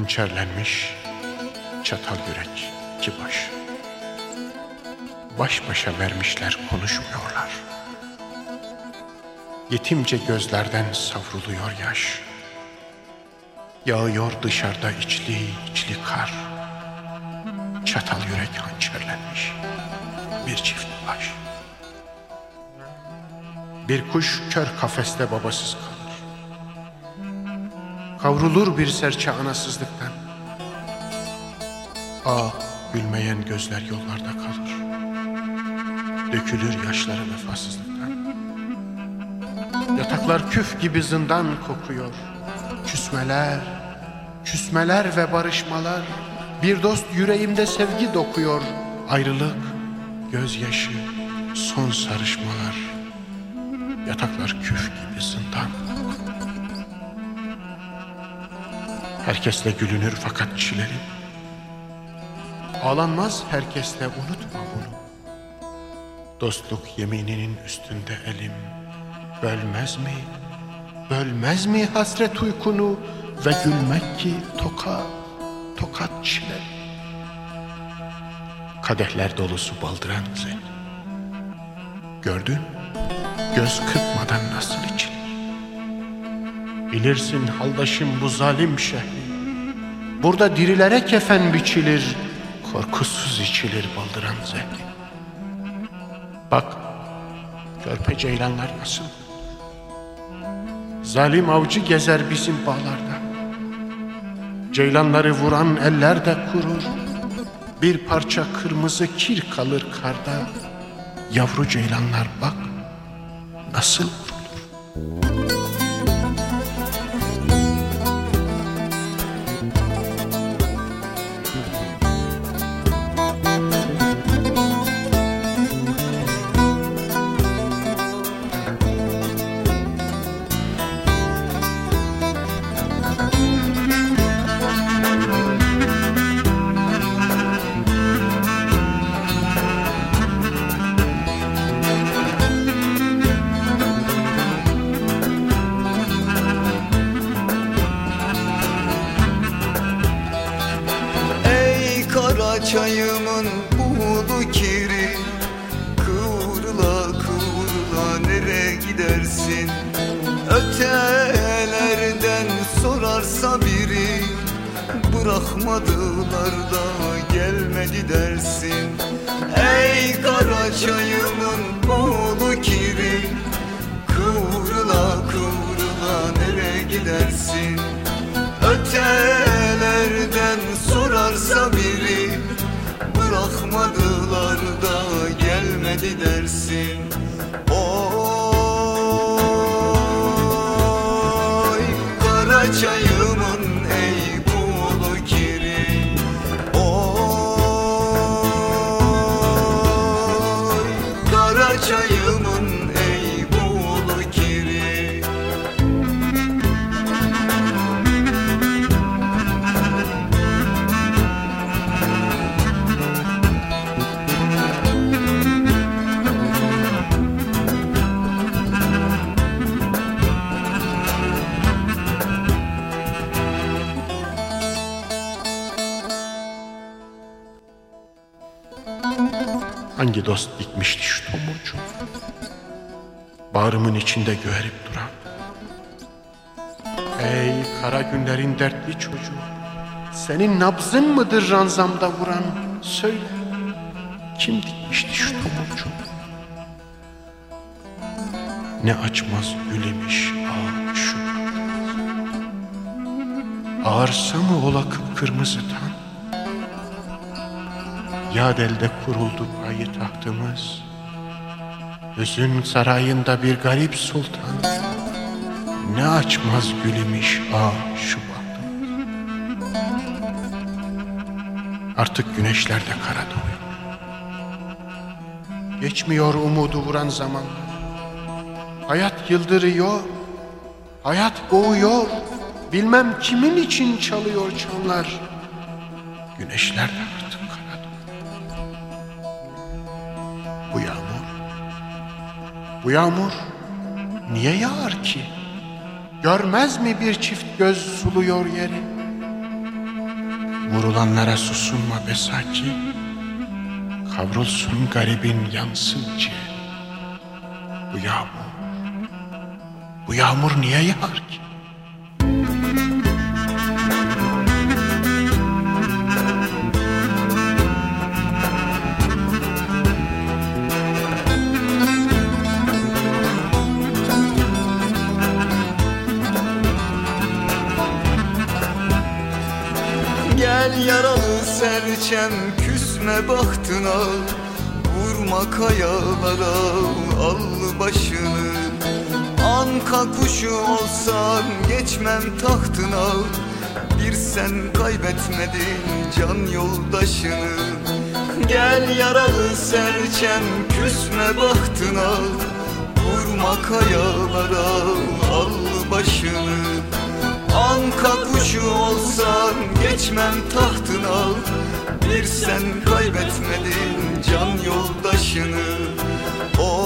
Hançerlenmiş çatal yürek iki baş. Baş başa vermişler konuşmuyorlar. Yetimce gözlerden savruluyor yaş. Yağıyor dışarıda içli içli kar. Çatal yürek hançerlenmiş bir çift baş. Bir kuş kör kafeste babasız kalır. Kavrulur bir serçe anasızlıktan. Ah gülmeyen gözler yollarda kalır. Dökülür yaşları vefasızlıktan. Yataklar küf gibi zindan kokuyor. Küsmeler, küsmeler ve barışmalar. Bir dost yüreğimde sevgi dokuyor. Ayrılık, gözyaşı, son sarışmalar. Yataklar küf gibi zindan. Herkesle gülünür fakat çilerim. Ağlanmaz herkesle unutma bunu. Dostluk yemininin üstünde elim. Bölmez mi, bölmez mi hasret uykunu ve gülmek ki toka, tokat çile. Kadehler dolusu baldıran seni. Gördün, göz kırpmadan nasıl içilir? Bilirsin haldaşım bu zalim şehri. Burada dirilere kefen biçilir, korkusuz içilir baldıran zehri. Bak, körpe ceylanlar nasıl? Zalim avcı gezer bizim bağlarda. Ceylanları vuran eller de kurur. Bir parça kırmızı kir kalır karda. Yavru ceylanlar bak nasıl vurulur. Çayımın buğulu kiri. Kıvrıla kıvrıla nereye gidersin? Ötelerden sorarsa biri Bırakmadılar da gelmedi dersin. Ey kara çayımın buğulu kiri Kıvrıla kıvrıla nereye gidersin? Ötelerden gelmedi dersin Oy kara Hangi dost dikmişti şu tomurcuğu? Bağrımın içinde göğerip duran. Ey kara günlerin dertli çocuğu. Senin nabzın mıdır ranzamda vuran? Söyle. Kim dikmişti şu tomurcuğu? Ne açmaz gül imiş ah şu Ağarsa mı ola kıpkırmızı tan? Yad elde kuruldu payı tahtımız Hüzün sarayında bir garip sultan. Ne açmaz gül imiş ah şu bahtımız Artık güneşler de kara doğuyor. Geçmiyor umudu vuran zamanlar. Hayat yıldırıyor Hayat boğuyor. Bilmem kimin için çalıyor çanlar Güneşler de Bu yağmur Niye yağar ki? Görmez mi bir çift göz suluyor yeri? Vurulanlara susunma be Saki Kavrulsun garibin yansın ciğer Bu yağmur Bu yağmur niye yağar ki? Gel yaralı serçem küsme bahtına. Vurma kayalara allı başını. Anka kuşu olsan geçmem tahtına. Bir sen kaybetmedin can yoldaşını. Gel yaralı serçem küsme bahtına. Vurma kayalara allı başını Anka kuşu olsan geçmem tahtına Bir sen kaybetmedin can yoldaşını. Oy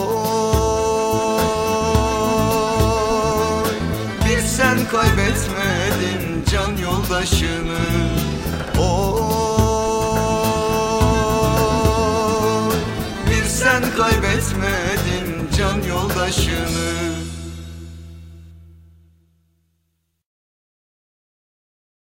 Bir sen kaybetmedin can yoldaşını. Oy Bir sen kaybetmedin can yoldaşını